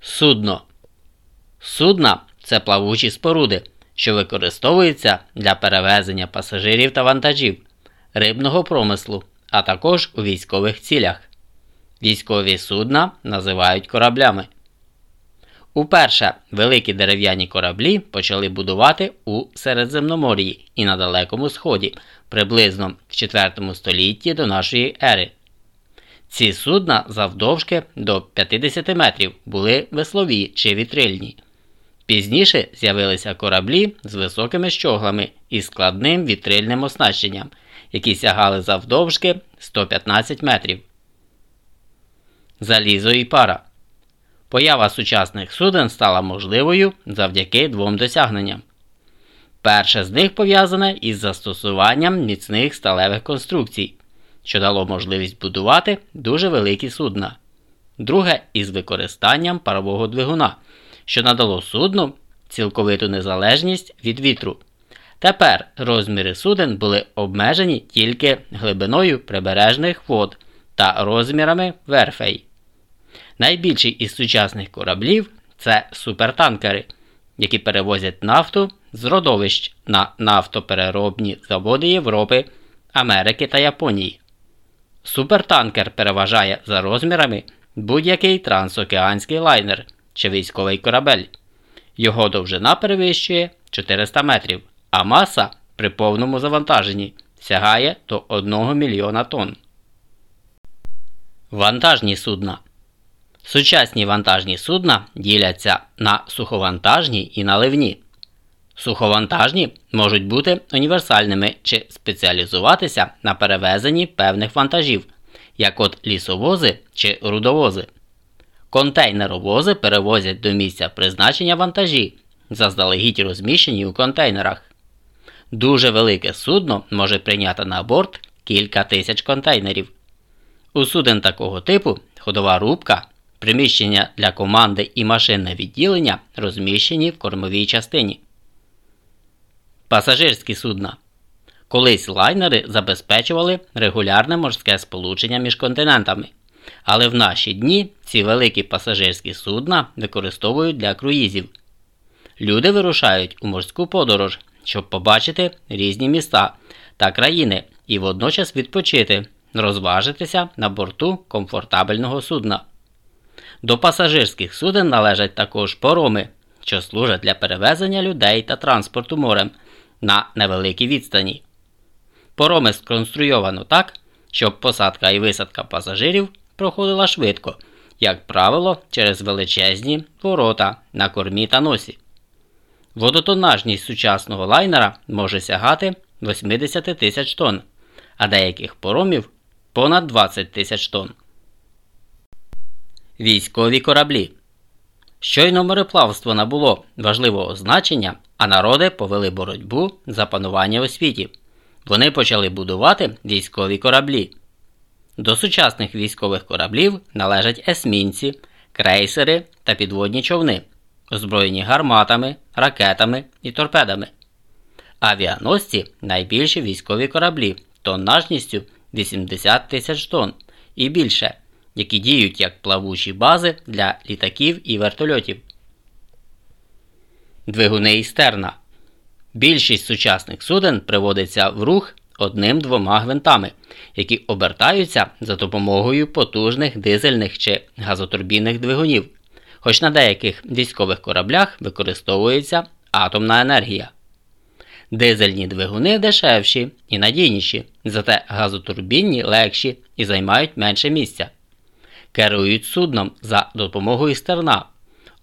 Судно. Судна це плавучі споруди, що використовуються для перевезення пасажирів та вантажів, рибного промислу, а також у військових цілях. Військові судна називають кораблями. Уперше великі дерев'яні кораблі почали будувати у Середземномор'ї і на Далекому Сході приблизно в 4 столітті до нашої ери. Ці судна завдовжки до 50 метрів були веслові чи вітрильні. Пізніше з'явилися кораблі з високими щоглами і складним вітрильним оснащенням, які сягали завдовжки 115 метрів. Залізо і пара. Поява сучасних суден стала можливою завдяки двом досягненням. Перше з них пов'язане із застосуванням міцних сталевих конструкцій, що дало можливість будувати дуже великі судна. Друге із використанням парового двигуна, що надало судну цілковиту незалежність від вітру. Тепер розміри суден були обмежені тільки глибиною прибережних вод та розмірами верфей. Найбільший із сучасних кораблів це супертанкери, які перевозять нафту з родовищ на нафтопереробні заводи Європи, Америки та Японії. Супертанкер переважає за розмірами будь-який трансокеанський лайнер чи військовий корабель. Його довжина перевищує 400 метрів, а маса при повному завантаженні сягає до 1 мільйона тонн. Вантажні судна Сучасні вантажні судна діляться на суховантажні і наливні. Суховантажні можуть бути універсальними чи спеціалізуватися на перевезенні певних вантажів, як от лісовози чи рудовози. Контейнеровози перевозять до місця призначення вантажі, заздалегідь розміщені у контейнерах. Дуже велике судно може прийняти на борт кілька тисяч контейнерів. У суден такого типу ходова рубка Приміщення для команди і машинне відділення розміщені в кормовій частині. Пасажирські судна. Колись лайнери забезпечували регулярне морське сполучення між континентами. Але в наші дні ці великі пасажирські судна використовують для круїзів. Люди вирушають у морську подорож, щоб побачити різні міста та країни і водночас відпочити, розважитися на борту комфортабельного судна. До пасажирських суден належать також пороми, що служать для перевезення людей та транспорту морем на невеликій відстані. Пороми сконструйовано так, щоб посадка і висадка пасажирів проходила швидко, як правило, через величезні ворота на кормі та носі. Водотонажність сучасного лайнера може сягати 80 тисяч тонн, а деяких поромів понад 20 тисяч тонн. Військові кораблі. Щойно мореплавство набуло важливого значення, а народи повели боротьбу за панування у світі. Вони почали будувати військові кораблі. До сучасних військових кораблів належать есмінці, крейсери та підводні човни, озброєні гарматами, ракетами і торпедами. Авіаносці найбільші військові кораблі тоннажністю 80 тисяч тонн і більше які діють як плавучі бази для літаків і вертольотів. Двигуни і стерна. Більшість сучасних суден приводиться в рух одним-двома гвинтами, які обертаються за допомогою потужних дизельних чи газотурбінних двигунів, хоч на деяких військових кораблях використовується атомна енергія. Дизельні двигуни дешевші і надійніші, зате газотурбінні легші і займають менше місця керують судном за допомогою стерна,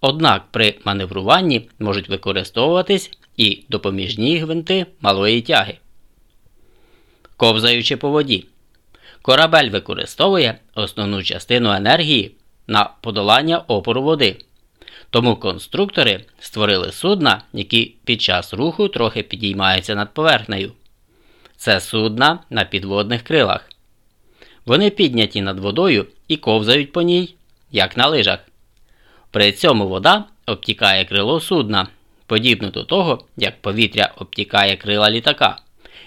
однак при маневруванні можуть використовуватись і допоміжні гвинти малої тяги. Ковзаючи по воді. Корабель використовує основну частину енергії на подолання опору води. Тому конструктори створили судна, які під час руху трохи підіймаються над поверхнею. Це судна на підводних крилах. Вони підняті над водою і ковзають по ній, як на лижах. При цьому вода обтікає крило судна, подібно до того, як повітря обтікає крила літака.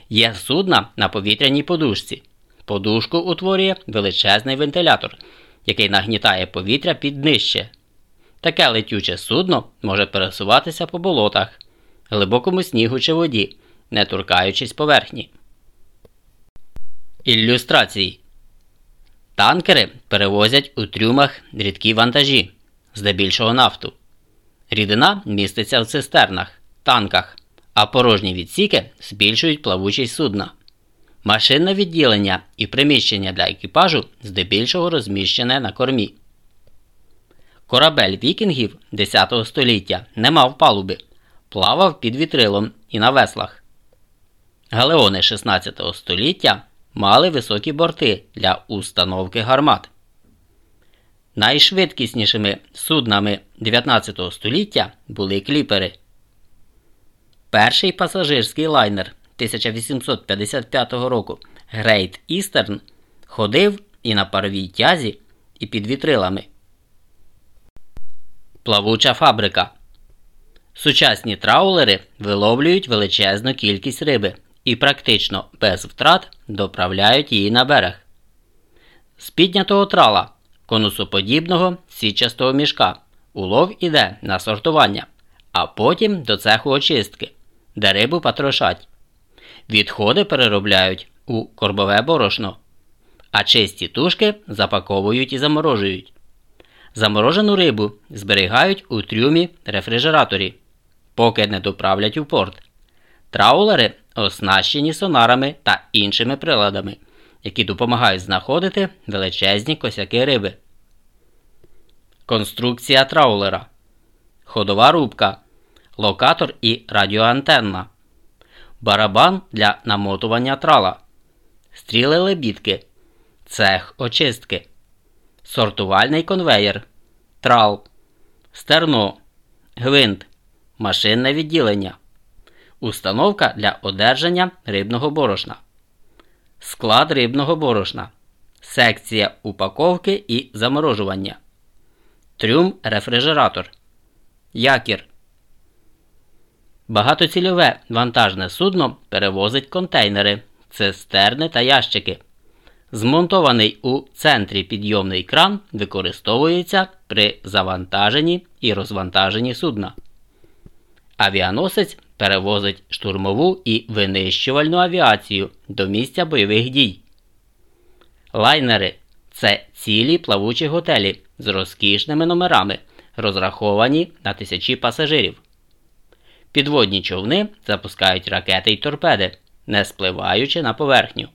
Є судна на повітряній подушці. Подушку утворює величезний вентилятор, який нагнітає повітря під нижче. Таке летюче судно може пересуватися по болотах, глибокому снігу чи воді, не торкаючись поверхні. Ілюстрації Танкери перевозять у трюмах рідкі вантажі, здебільшого нафту. Рідина міститься в цистернах, танках, а порожні відсіки збільшують плавучість судна. Машинне відділення і приміщення для екіпажу здебільшого розміщене на кормі. Корабель вікінгів 10 століття не мав палуби, плавав під вітрилом і на веслах. Галеони 16 століття мали високі борти для установки гармат. Найшвидкіснішими суднами 19 століття були кліпери. Перший пасажирський лайнер 1855 року Great Eastern ходив і на паровій тязі, і під вітрилами. Плавуча фабрика. Сучасні траулери виловлюють величезну кількість риби і практично без втрат доправляють її на берег. З піднятого трала конусоподібного січастого мішка улов іде на сортування, а потім до цеху очистки, де рибу патрошать. Відходи переробляють у корбове борошно, а чисті тушки запаковують і заморожують. Заморожену рибу зберігають у трюмі рефрижераторі, поки не доправлять у порт. Траулери оснащені сонарами та іншими приладами, які допомагають знаходити величезні косяки риби. Конструкція траулера, ходова рубка, локатор і радіоантенна, барабан для намотування трала, стріли лебідки, цех очистки, сортувальний конвеєр, трал, стерно, гвинт, машинне відділення. Установка для одержання рибного борошна. Склад рибного борошна. Секція упаковки і заморожування. Трюм рефрижератор. Якір. Багатоцільове вантажне судно перевозить контейнери, цистерни та ящики. Змонтований у центрі підйомний кран використовується при завантаженні і розвантаженні судна. Авіаносець перевозить штурмову і винищувальну авіацію до місця бойових дій. Лайнери це цілі плавучі готелі з розкішними номерами, розраховані на тисячі пасажирів. Підводні човни запускають ракети й торпеди, не спливаючи на поверхню.